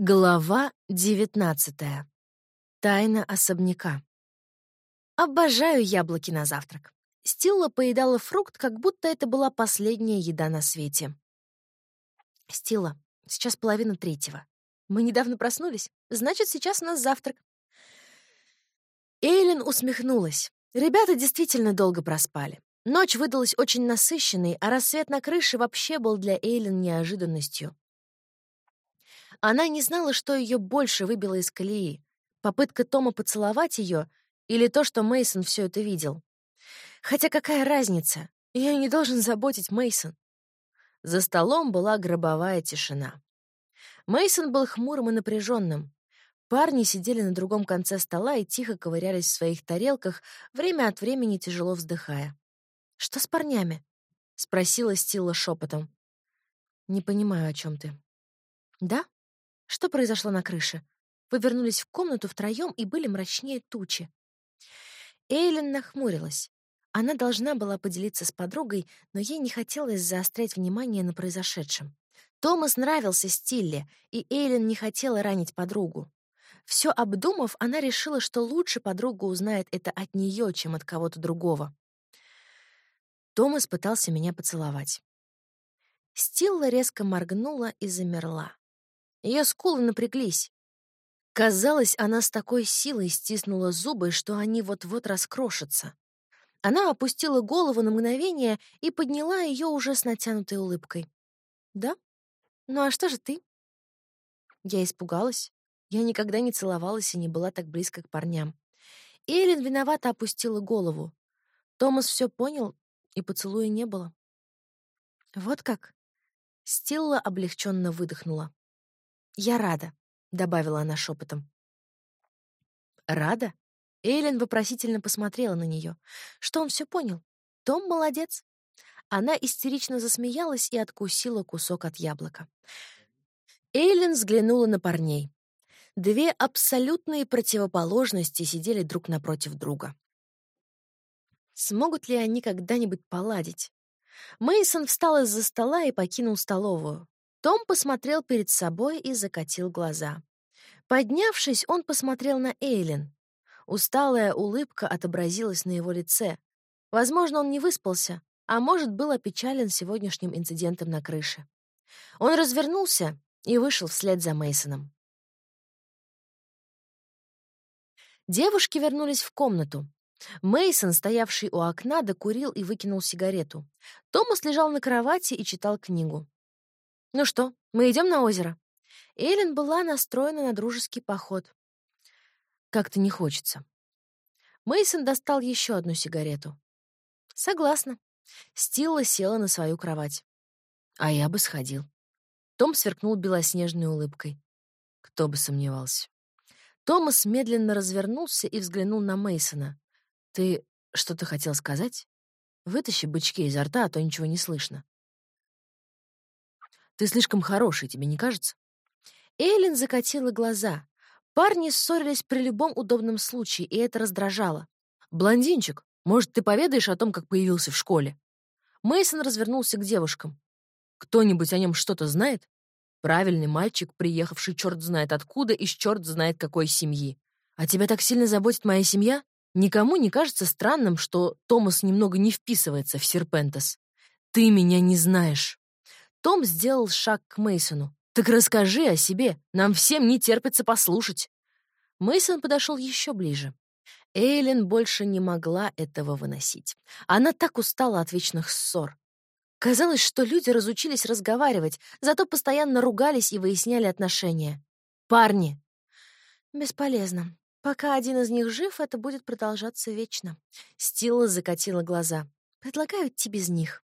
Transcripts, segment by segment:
Глава девятнадцатая. Тайна особняка. Обожаю яблоки на завтрак. Стилла поедала фрукт, как будто это была последняя еда на свете. Стилла, сейчас половина третьего. Мы недавно проснулись, значит, сейчас у нас завтрак. Эйлин усмехнулась. Ребята действительно долго проспали. Ночь выдалась очень насыщенной, а рассвет на крыше вообще был для Эйлин неожиданностью. Она не знала, что ее больше выбило из колеи. Попытка Тома поцеловать ее или то, что Мейсон все это видел. Хотя какая разница? Ее не должен заботить Мейсон. За столом была гробовая тишина. Мейсон был хмурым и напряженным. Парни сидели на другом конце стола и тихо ковырялись в своих тарелках, время от времени тяжело вздыхая. «Что с парнями?» — спросила Стилла шепотом. «Не понимаю, о чем ты». «Да?» Что произошло на крыше? Вы вернулись в комнату втроем и были мрачнее тучи. Эйлин нахмурилась. Она должна была поделиться с подругой, но ей не хотелось заострять внимание на произошедшем. Томас нравился Стилле, и Эйлин не хотела ранить подругу. Все обдумав, она решила, что лучше подруга узнает это от нее, чем от кого-то другого. Томас пытался меня поцеловать. Стилла резко моргнула и замерла. Ее скулы напряглись. Казалось, она с такой силой стиснула зубы, что они вот-вот раскрошатся. Она опустила голову на мгновение и подняла ее уже с натянутой улыбкой. «Да? Ну а что же ты?» Я испугалась. Я никогда не целовалась и не была так близко к парням. Эйлин виновато опустила голову. Томас все понял, и поцелуя не было. «Вот как?» Стилла облегченно выдохнула. «Я рада», — добавила она шепотом. «Рада?» Эйлин вопросительно посмотрела на нее. Что он все понял? Том молодец. Она истерично засмеялась и откусила кусок от яблока. Эйлин взглянула на парней. Две абсолютные противоположности сидели друг напротив друга. Смогут ли они когда-нибудь поладить? Мейсон встал из-за стола и покинул столовую. Том посмотрел перед собой и закатил глаза. Поднявшись, он посмотрел на Эйлин. Усталая улыбка отобразилась на его лице. Возможно, он не выспался, а может, был опечален сегодняшним инцидентом на крыше. Он развернулся и вышел вслед за Мейсоном. Девушки вернулись в комнату. Мейсон, стоявший у окна, докурил и выкинул сигарету. Томас лежал на кровати и читал книгу. «Ну что, мы идем на озеро?» Эллен была настроена на дружеский поход. «Как-то не хочется». Мейсон достал еще одну сигарету. «Согласна». Стилла села на свою кровать. «А я бы сходил». Том сверкнул белоснежной улыбкой. Кто бы сомневался. Томас медленно развернулся и взглянул на Мейсона. «Ты что-то хотел сказать? Вытащи бычки изо рта, а то ничего не слышно». Ты слишком хороший, тебе не кажется?» Эйлин закатила глаза. Парни ссорились при любом удобном случае, и это раздражало. «Блондинчик, может, ты поведаешь о том, как появился в школе?» Мейсон развернулся к девушкам. «Кто-нибудь о нем что-то знает?» «Правильный мальчик, приехавший черт знает откуда и черт знает какой семьи. А тебя так сильно заботит моя семья? Никому не кажется странным, что Томас немного не вписывается в Серпентес. Ты меня не знаешь». Том сделал шаг к Мейсону. «Так расскажи о себе, нам всем не терпится послушать». Мейсон подошел еще ближе. Эйлин больше не могла этого выносить. Она так устала от вечных ссор. Казалось, что люди разучились разговаривать, зато постоянно ругались и выясняли отношения. Парни. Бесполезно. Пока один из них жив, это будет продолжаться вечно. Стилла закатила глаза. Предлагаю идти без них.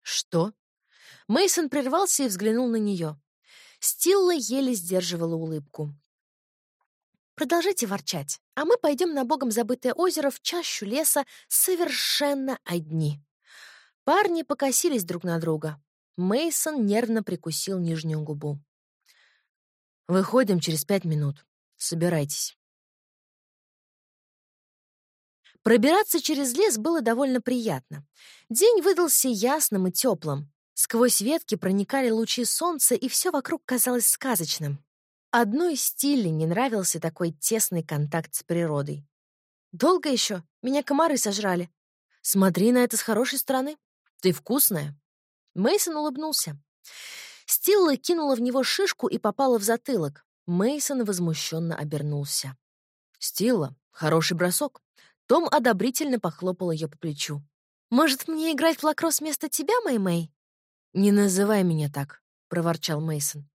Что? Мейсон прервался и взглянул на нее. Стилла еле сдерживала улыбку. Продолжайте ворчать, а мы пойдем на богом забытое озеро в чащу леса совершенно одни. Парни покосились друг на друга. Мейсон нервно прикусил нижнюю губу. Выходим через пять минут. Собирайтесь. Пробираться через лес было довольно приятно. День выдался ясным и теплым. Сквозь ветки проникали лучи солнца, и все вокруг казалось сказочным. Одной стиле не нравился такой тесный контакт с природой. «Долго еще? Меня комары сожрали. Смотри на это с хорошей стороны. Ты вкусная». Мейсон улыбнулся. Стилла кинула в него шишку и попала в затылок. Мейсон возмущенно обернулся. «Стилла, хороший бросок». Том одобрительно похлопал ее по плечу. «Может, мне играть в лакросс вместо тебя, Мэй-Мэй?» «Не называй меня так», — проворчал Мейсон.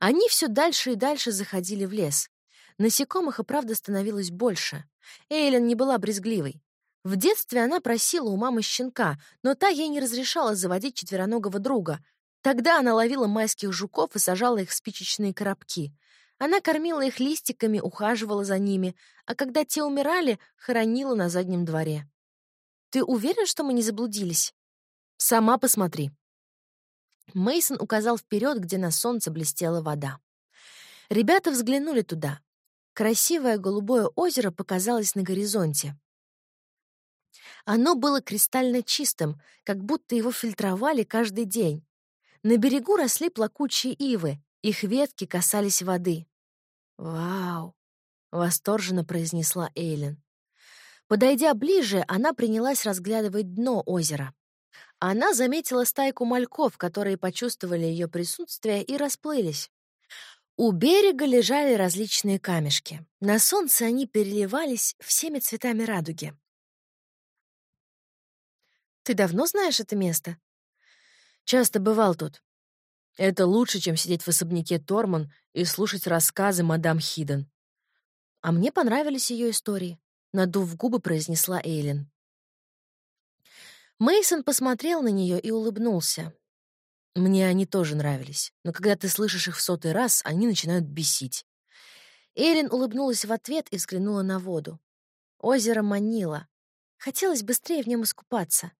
Они все дальше и дальше заходили в лес. Насекомых и правда становилось больше. Эйлен не была брезгливой. В детстве она просила у мамы щенка, но та ей не разрешала заводить четвероногого друга. Тогда она ловила майских жуков и сажала их в спичечные коробки. Она кормила их листиками, ухаживала за ними, а когда те умирали, хоронила на заднем дворе. Ты уверен, что мы не заблудились? Сама посмотри. Мейсон указал вперед, где на солнце блестела вода. Ребята взглянули туда. Красивое голубое озеро показалось на горизонте. Оно было кристально чистым, как будто его фильтровали каждый день. На берегу росли плакучие ивы, их ветки касались воды. «Вау!» — восторженно произнесла Эйлин. Подойдя ближе, она принялась разглядывать дно озера. Она заметила стайку мальков, которые почувствовали ее присутствие и расплылись. У берега лежали различные камешки. На солнце они переливались всеми цветами радуги. «Ты давно знаешь это место?» «Часто бывал тут. Это лучше, чем сидеть в особняке Торман и слушать рассказы мадам Хиден. А мне понравились ее истории надув губы, произнесла Эйлин. Мейсон посмотрел на нее и улыбнулся. Мне они тоже нравились, но когда ты слышишь их в сотый раз, они начинают бесить. Эйлин улыбнулась в ответ и взглянула на воду. Озеро манило. Хотелось быстрее в нем искупаться.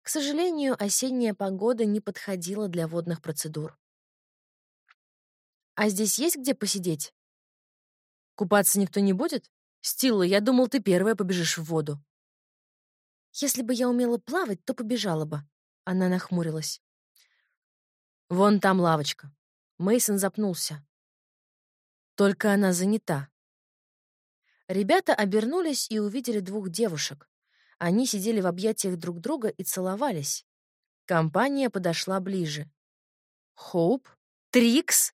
К сожалению, осенняя погода не подходила для водных процедур. «А здесь есть где посидеть?» «Купаться никто не будет?» «Стилла, я думал, ты первая побежишь в воду». «Если бы я умела плавать, то побежала бы», — она нахмурилась. «Вон там лавочка». Мейсон запнулся. «Только она занята». Ребята обернулись и увидели двух девушек. Они сидели в объятиях друг друга и целовались. Компания подошла ближе. «Хоуп? Трикс?»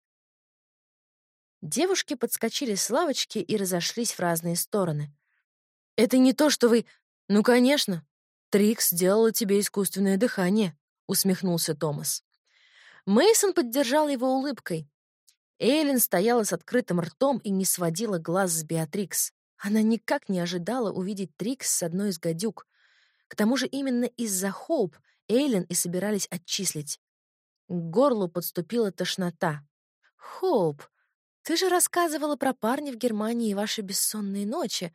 Девушки подскочили с лавочки и разошлись в разные стороны. «Это не то, что вы...» «Ну, конечно. Трикс сделала тебе искусственное дыхание», — усмехнулся Томас. Мейсон поддержал его улыбкой. Эйлин стояла с открытым ртом и не сводила глаз с Беатрикс. Она никак не ожидала увидеть Трикс с одной из гадюк. К тому же именно из-за Хоуп Эйлин и собирались отчислить. К горлу подступила тошнота. «Хоуп, ты же рассказывала про парня в Германии и ваши бессонные ночи.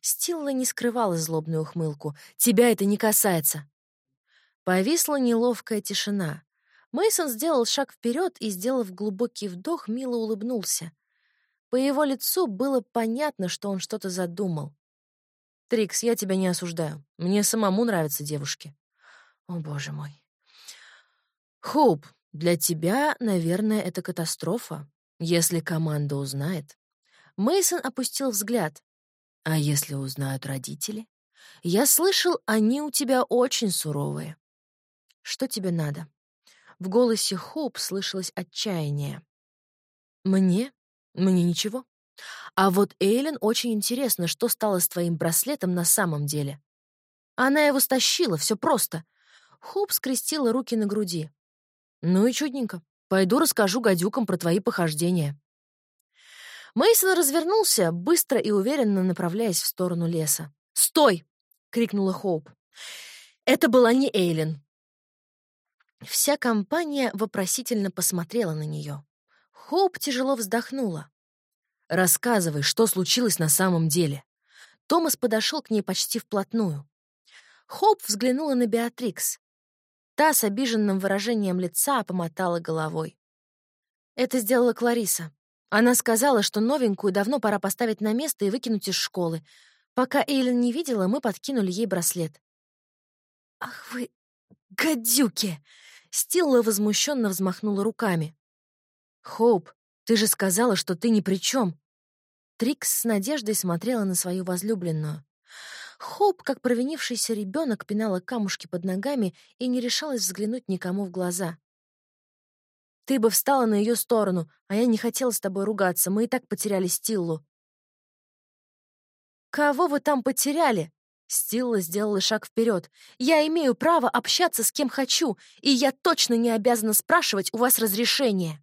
Стилла не скрывала злобную ухмылку. Тебя это не касается. Повисла неловкая тишина. Мейсон сделал шаг вперед и, сделав глубокий вдох, мило улыбнулся. По его лицу было понятно, что он что-то задумал. «Трикс, я тебя не осуждаю. Мне самому нравятся девушки». «О, боже мой». «Хоуп, для тебя, наверное, это катастрофа. Если команда узнает... Мейсон опустил взгляд. А если узнают родители? Я слышал, они у тебя очень суровые. Что тебе надо? В голосе Хоуп слышалось отчаяние. Мне? Мне ничего. А вот Эйлен очень интересно, что стало с твоим браслетом на самом деле. Она его стащила, все просто. Хоуп скрестила руки на груди. Ну и чудненько. Пойду расскажу гадюкам про твои похождения». Мейсон развернулся, быстро и уверенно направляясь в сторону леса. «Стой!» — крикнула Хоуп. Это была не Эйлин. Вся компания вопросительно посмотрела на нее. Хоуп тяжело вздохнула. «Рассказывай, что случилось на самом деле». Томас подошел к ней почти вплотную. Хоуп взглянула на Беатрикс. Та с обиженным выражением лица помотала головой. Это сделала Клариса. Она сказала, что новенькую давно пора поставить на место и выкинуть из школы. Пока Эйлин не видела, мы подкинули ей браслет. «Ах вы, гадюки!» Стилла возмущенно взмахнула руками. «Хоуп, ты же сказала, что ты ни при чем. Трикс с надеждой смотрела на свою возлюбленную. Хоуп, как провинившийся ребенок, пинала камушки под ногами и не решалась взглянуть никому в глаза. «Ты бы встала на ее сторону, а я не хотела с тобой ругаться, мы и так потеряли Стиллу». «Кого вы там потеряли?» Стилла сделала шаг вперед. «Я имею право общаться с кем хочу, и я точно не обязана спрашивать у вас разрешения».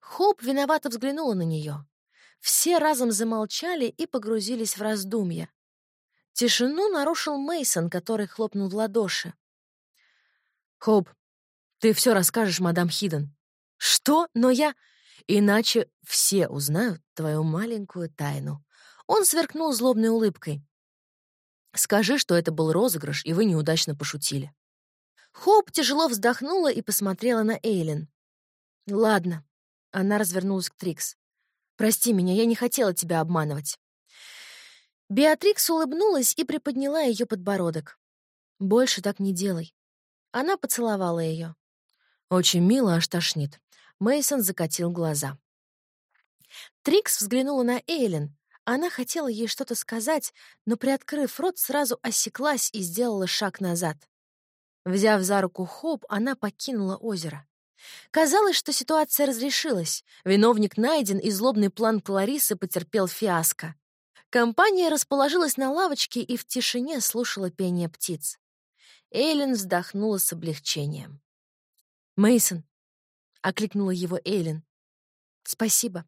Хоуп виновато взглянула на нее. Все разом замолчали и погрузились в раздумья. Тишину нарушил Мейсон, который хлопнул в ладоши. «Хоуп, ты все расскажешь, мадам Хиден». «Что? Но я...» «Иначе все узнают твою маленькую тайну». Он сверкнул злобной улыбкой. «Скажи, что это был розыгрыш, и вы неудачно пошутили». Хоуп тяжело вздохнула и посмотрела на Эйлин. «Ладно». Она развернулась к Трикс. «Прости меня, я не хотела тебя обманывать». Беатрикс улыбнулась и приподняла ее подбородок. «Больше так не делай». Она поцеловала ее. «Очень мило, аж тошнит». Мейсон закатил глаза. Трикс взглянула на Эйлин. Она хотела ей что-то сказать, но, приоткрыв рот, сразу осеклась и сделала шаг назад. Взяв за руку Хоп, она покинула озеро. Казалось, что ситуация разрешилась. Виновник найден, и злобный план Кларисы потерпел фиаско. Компания расположилась на лавочке и в тишине слушала пение птиц. Эйлин вздохнула с облегчением. Мейсон, окликнула его Эйлин. Спасибо.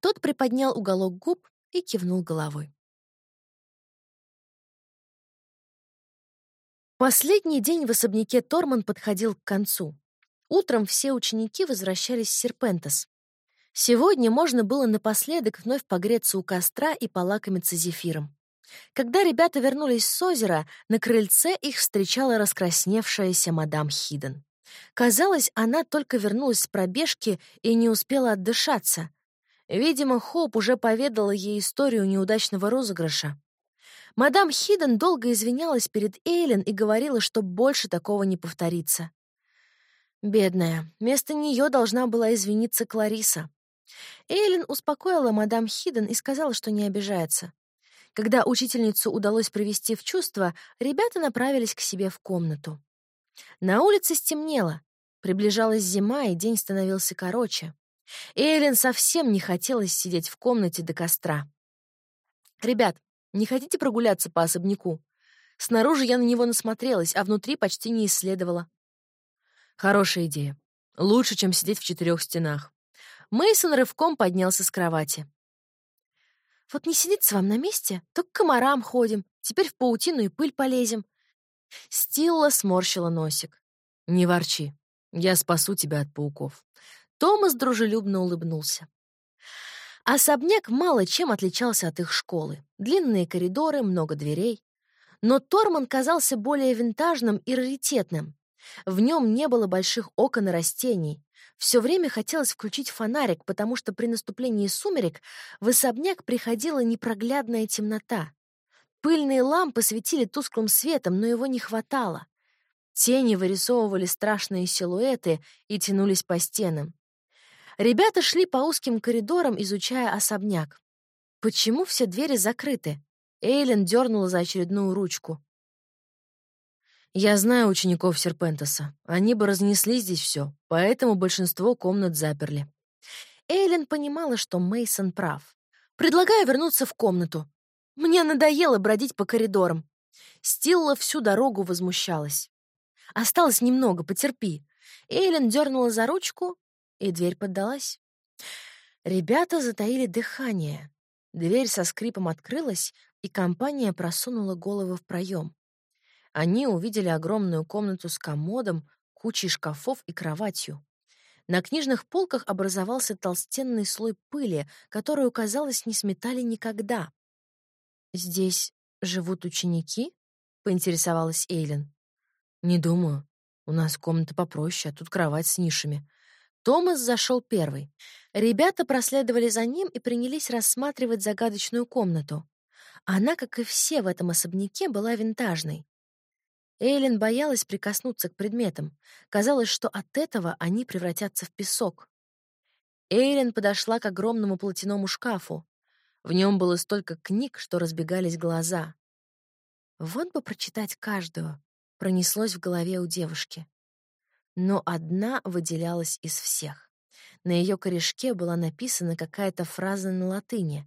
Тот приподнял уголок губ и кивнул головой. Последний день в особняке Торман подходил к концу. Утром все ученики возвращались в Серпентес. Сегодня можно было напоследок вновь погреться у костра и полакомиться зефиром. Когда ребята вернулись с озера, на крыльце их встречала раскрасневшаяся мадам Хиден. Казалось, она только вернулась с пробежки и не успела отдышаться. Видимо, Хоуп уже поведала ей историю неудачного розыгрыша. Мадам Хиден долго извинялась перед Эйлен и говорила, что больше такого не повторится. Бедная, вместо нее должна была извиниться Клариса. Эйлин успокоила мадам Хиден и сказала, что не обижается. Когда учительницу удалось привести в чувство, ребята направились к себе в комнату. На улице стемнело. Приближалась зима, и день становился короче. Эйлин совсем не хотелось сидеть в комнате до костра. «Ребят, не хотите прогуляться по особняку? Снаружи я на него насмотрелась, а внутри почти не исследовала. Хорошая идея. Лучше, чем сидеть в четырех стенах. Мейсон рывком поднялся с кровати. Вот не сидится вам на месте, то к комарам ходим, теперь в паутину и пыль полезем. Стилла сморщила носик. Не ворчи, я спасу тебя от пауков. Томас дружелюбно улыбнулся. Особняк мало чем отличался от их школы. Длинные коридоры, много дверей. Но Торман казался более винтажным и раритетным. В нем не было больших окон и растений. Все время хотелось включить фонарик, потому что при наступлении сумерек в особняк приходила непроглядная темнота. Пыльные лампы светили тусклым светом, но его не хватало. Тени вырисовывали страшные силуэты и тянулись по стенам. Ребята шли по узким коридорам, изучая особняк. Почему все двери закрыты? Эйлен дернула за очередную ручку. Я знаю учеников Серпентеса. Они бы разнесли здесь все, поэтому большинство комнат заперли. Эйлен понимала, что Мейсон прав. Предлагаю вернуться в комнату. Мне надоело бродить по коридорам. Стилла всю дорогу возмущалась. Осталось немного, потерпи. Эйлен дернула за ручку, и дверь поддалась. Ребята затаили дыхание. Дверь со скрипом открылась, и компания просунула головы в проем. Они увидели огромную комнату с комодом, кучей шкафов и кроватью. На книжных полках образовался толстенный слой пыли, которую, казалось, не сметали никогда. «Здесь живут ученики?» — поинтересовалась Эйлин. «Не думаю. У нас комната попроще, а тут кровать с нишами. Томас зашел первый. Ребята проследовали за ним и принялись рассматривать загадочную комнату. Она, как и все в этом особняке, была винтажной. Эйлин боялась прикоснуться к предметам. Казалось, что от этого они превратятся в песок. Эйлин подошла к огромному платяному шкафу. В нем было столько книг, что разбегались глаза. Вот бы прочитать каждую, пронеслось в голове у девушки. Но одна выделялась из всех. На ее корешке была написана какая-то фраза на латыни.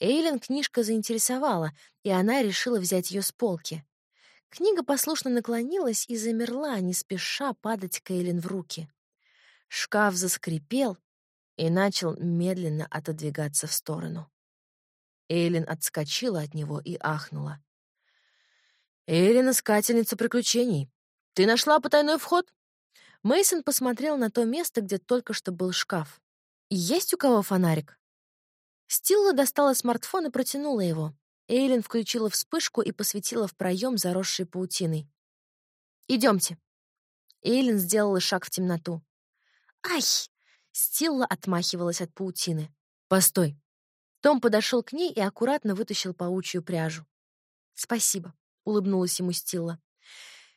Эйлин книжка заинтересовала, и она решила взять ее с полки. Книга послушно наклонилась и замерла, не спеша падать Кейлин в руки. Шкаф заскрипел и начал медленно отодвигаться в сторону. Эйлин отскочила от него и ахнула. «Эйлин — искательница приключений. Ты нашла потайной вход?» Мейсон посмотрел на то место, где только что был шкаф. «Есть у кого фонарик?» Стилла достала смартфон и протянула его. Эйлин включила вспышку и посветила в проем, заросший паутиной. Идемте. Эйлин сделала шаг в темноту. «Ай!» — Стилла отмахивалась от паутины. «Постой!» Том подошел к ней и аккуратно вытащил паучью пряжу. «Спасибо», — улыбнулась ему Стилла.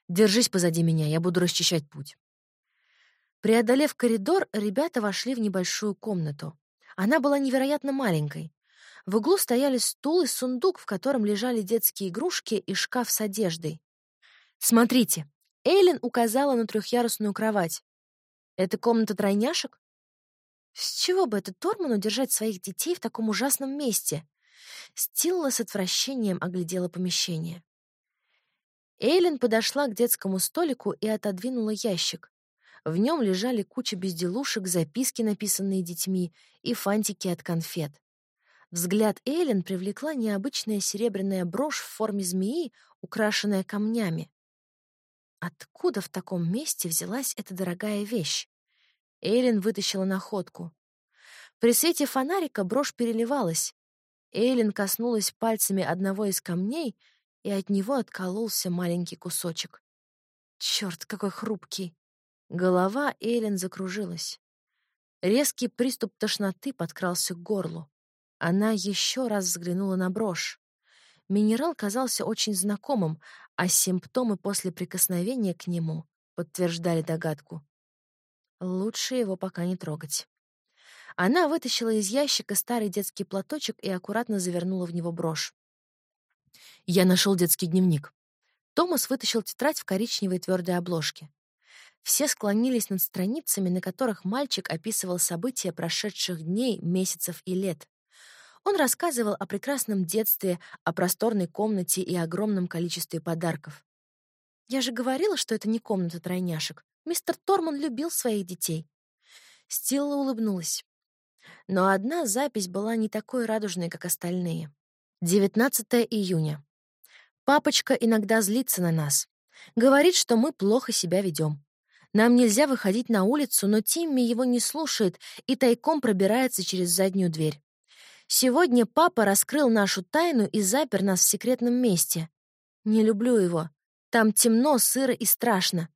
«Держись позади меня, я буду расчищать путь». Преодолев коридор, ребята вошли в небольшую комнату. Она была невероятно маленькой. В углу стояли стул и сундук, в котором лежали детские игрушки и шкаф с одеждой. «Смотрите!» — Эйлин указала на трехъярусную кровать. «Это комната тройняшек?» «С чего бы это Торману держать своих детей в таком ужасном месте?» Стилла с отвращением оглядела помещение. Эйлин подошла к детскому столику и отодвинула ящик. В нем лежали куча безделушек, записки, написанные детьми, и фантики от конфет. Взгляд Эйлин привлекла необычная серебряная брошь в форме змеи, украшенная камнями. Откуда в таком месте взялась эта дорогая вещь? Эйлин вытащила находку. При свете фонарика брошь переливалась. Эйлин коснулась пальцами одного из камней, и от него откололся маленький кусочек. Черт, какой хрупкий! Голова Эйлин закружилась. Резкий приступ тошноты подкрался к горлу. Она еще раз взглянула на брошь. Минерал казался очень знакомым, а симптомы после прикосновения к нему подтверждали догадку. Лучше его пока не трогать. Она вытащила из ящика старый детский платочек и аккуратно завернула в него брошь. Я нашел детский дневник. Томас вытащил тетрадь в коричневой твердой обложке. Все склонились над страницами, на которых мальчик описывал события прошедших дней, месяцев и лет. Он рассказывал о прекрасном детстве, о просторной комнате и огромном количестве подарков. «Я же говорила, что это не комната тройняшек. Мистер Торман любил своих детей». Стилла улыбнулась. Но одна запись была не такой радужной, как остальные. 19 июня. Папочка иногда злится на нас. Говорит, что мы плохо себя ведем. Нам нельзя выходить на улицу, но Тимми его не слушает и тайком пробирается через заднюю дверь. Сегодня папа раскрыл нашу тайну и запер нас в секретном месте. Не люблю его. Там темно, сыро и страшно.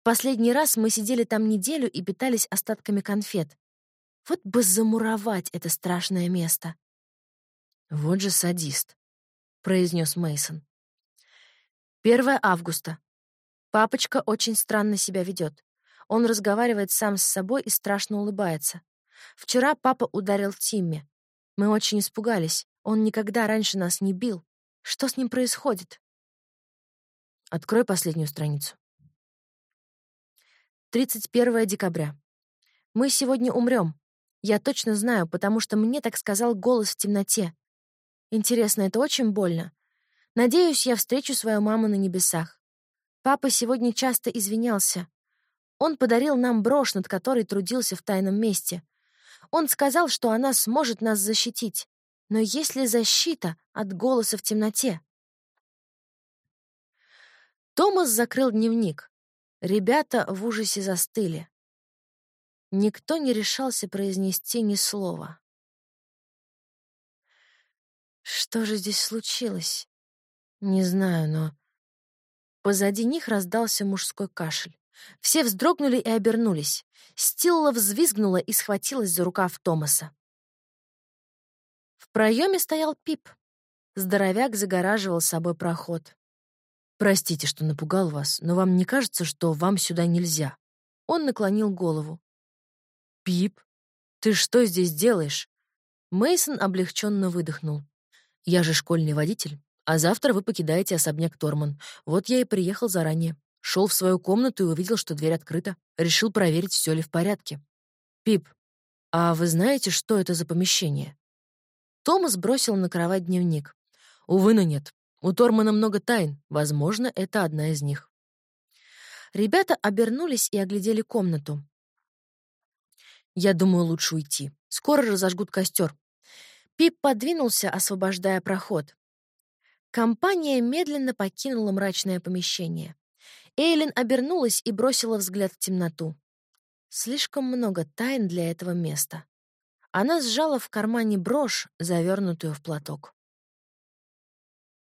В последний раз мы сидели там неделю и питались остатками конфет. Вот бы замуровать это страшное место. Вот же садист, произнес Мейсон. 1 августа. Папочка очень странно себя ведет. Он разговаривает сам с собой и страшно улыбается. Вчера папа ударил Тимми. Мы очень испугались. Он никогда раньше нас не бил. Что с ним происходит? Открой последнюю страницу. 31 декабря. Мы сегодня умрем. Я точно знаю, потому что мне так сказал голос в темноте. Интересно, это очень больно. Надеюсь, я встречу свою маму на небесах. Папа сегодня часто извинялся. Он подарил нам брошь, над которой трудился в тайном месте. Он сказал, что она сможет нас защитить. Но есть ли защита от голоса в темноте? Томас закрыл дневник. Ребята в ужасе застыли. Никто не решался произнести ни слова. Что же здесь случилось? Не знаю, но... Позади них раздался мужской кашель. Все вздрогнули и обернулись. Стилла взвизгнула и схватилась за рукав Томаса. В проеме стоял Пип. Здоровяк загораживал собой проход. «Простите, что напугал вас, но вам не кажется, что вам сюда нельзя?» Он наклонил голову. «Пип, ты что здесь делаешь?» Мейсон облегченно выдохнул. «Я же школьный водитель, а завтра вы покидаете особняк Торман. Вот я и приехал заранее. Шел в свою комнату и увидел, что дверь открыта. Решил проверить, все ли в порядке. Пип, а вы знаете, что это за помещение?» Томас бросил на кровать дневник. «Увы, но нет. У Тормана много тайн. Возможно, это одна из них». Ребята обернулись и оглядели комнату. «Я думаю, лучше уйти. Скоро разожгут костер». Пип подвинулся, освобождая проход. Компания медленно покинула мрачное помещение. Эйлин обернулась и бросила взгляд в темноту. Слишком много тайн для этого места. Она сжала в кармане брошь, завернутую в платок.